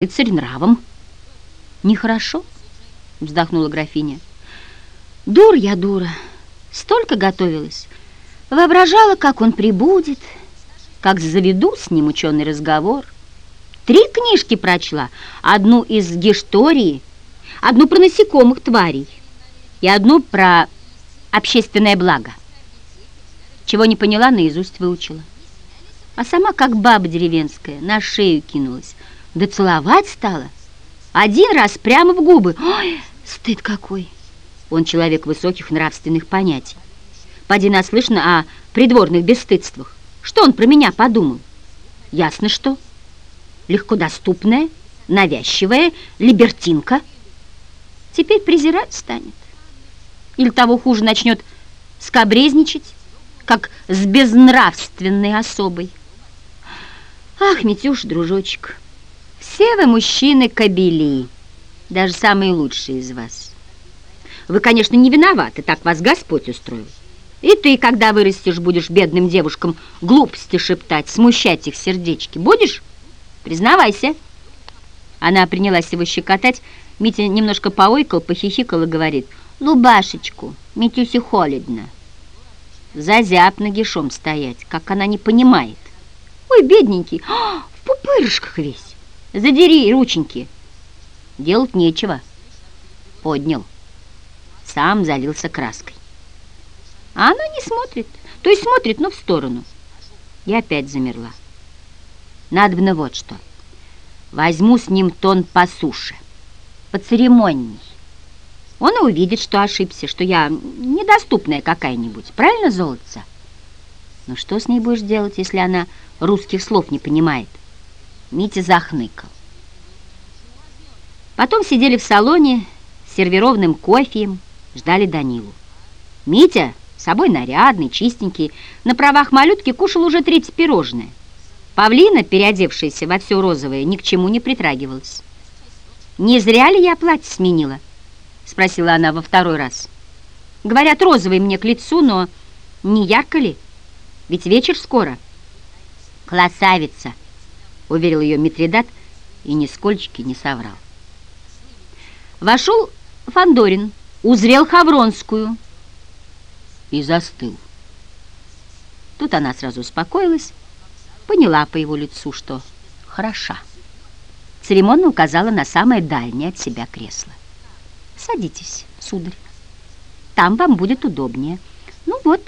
рыцарь нравом. Нехорошо, вздохнула графиня. Дур я дура, столько готовилась. Воображала, как он прибудет, как заведу с ним ученый разговор. Три книжки прочла, одну из гештории, одну про насекомых тварей и одну про общественное благо. Чего не поняла, наизусть выучила. А сама, как баба деревенская, на шею кинулась. Да целовать стала. Один раз прямо в губы. Ой, стыд какой. Он человек высоких нравственных понятий. Поди наслышно о придворных бесстыдствах. Что он про меня подумал? Ясно, что. Легкодоступная, навязчивая, либертинка. Теперь презирать станет. Или того хуже начнет скобрезничать, как с безнравственной особой. Ах, Митюш, дружочек, все вы мужчины кобели, даже самые лучшие из вас. Вы, конечно, не виноваты, так вас Господь устроил. И ты, когда вырастешь, будешь бедным девушкам глупости шептать, смущать их сердечки. Будешь? Признавайся. Она принялась его щекотать. Митя немножко поойкал, похихикал и говорит, «Лубашечку, Митюсе холодно». Зазяб нагишом стоять, как она не понимает. Ой, бедненький, а, в пупырышках весь. Задери рученьки. Делать нечего. Поднял. Сам залился краской. А она не смотрит. То есть смотрит, но в сторону. И опять замерла. Надобно вот что. Возьму с ним тон по суше. Поцеремонней. Он и увидит, что ошибся, что я недоступная какая-нибудь. Правильно, золотца? Но что с ней будешь делать, если она русских слов не понимает? Митя захныкал. Потом сидели в салоне с сервированным кофеем, ждали Данилу. Митя, с собой нарядный, чистенький, на правах малютки кушал уже треть пирожное. Павлина, переодевшаяся во все розовое, ни к чему не притрагивалась. «Не зря ли я платье сменила?» — спросила она во второй раз. «Говорят, розовый мне к лицу, но не ярко ли? Ведь вечер скоро». «Красавица!» — уверил ее Митридат и нисколько не соврал. Вошел Фандорин, узрел Хавронскую и застыл. Тут она сразу успокоилась, поняла по его лицу, что хороша. Церемонно указала на самое дальнее от себя кресло. «Садитесь, сударь. Там вам будет удобнее. Ну вот,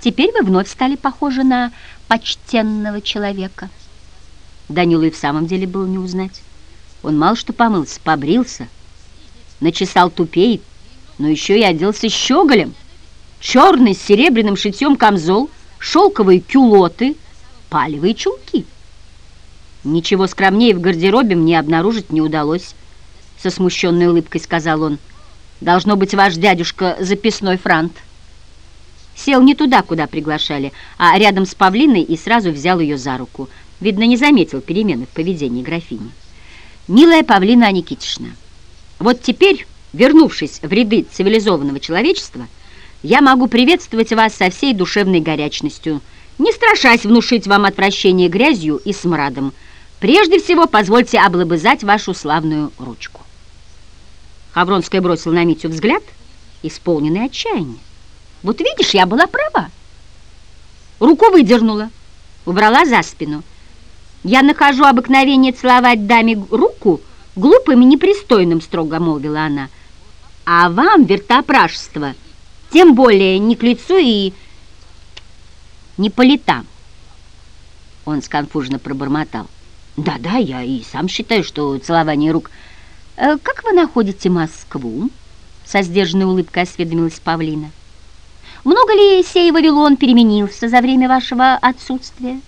теперь вы вновь стали похожи на почтенного человека». Данилу и в самом деле было не узнать. Он мало что помылся, побрился, начесал тупей, но еще и оделся щеголем. Черный с серебряным шитьем камзол, шелковые кюлоты, палевые чулки. Ничего скромнее в гардеробе мне обнаружить не удалось, со смущенной улыбкой сказал он. Должно быть, ваш дядюшка записной франт. Сел не туда, куда приглашали, а рядом с Павлиной и сразу взял ее за руку – Видно, не заметил перемены в поведении графини. «Милая Павлина Никитична, вот теперь, вернувшись в ряды цивилизованного человечества, я могу приветствовать вас со всей душевной горячностью, не страшась внушить вам отвращение грязью и смрадом. Прежде всего, позвольте облобызать вашу славную ручку». Хавронская бросила на Митю взгляд, исполненный отчаяния. «Вот видишь, я была права». Руку выдернула, убрала за спину – «Я нахожу обыкновение целовать даме руку глупым и непристойным», — строго молвила она. «А вам, вертопрашество, тем более не к лицу и не по летам». Он сконфуженно пробормотал. «Да-да, я и сам считаю, что целование рук...» «Э, «Как вы находите Москву?» Со сдержанной улыбкой осведомилась Павлина. «Много ли сей Вавилон переменился за время вашего отсутствия?»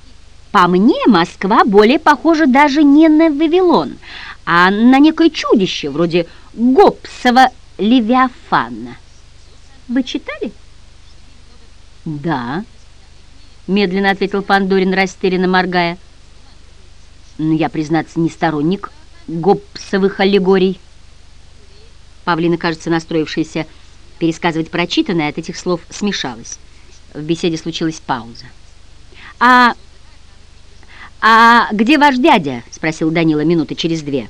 По мне, Москва более похожа даже не на Вавилон, а на некое чудище, вроде Гоббсова Левиафана. Вы читали? Да, медленно ответил Пандорин, растерянно моргая. Но я, признаться, не сторонник Гоббсовых аллегорий. Павлина, кажется, настроившаяся пересказывать прочитанное, от этих слов смешалась. В беседе случилась пауза. «А «А где ваш дядя?» — спросил Данила минуты через две.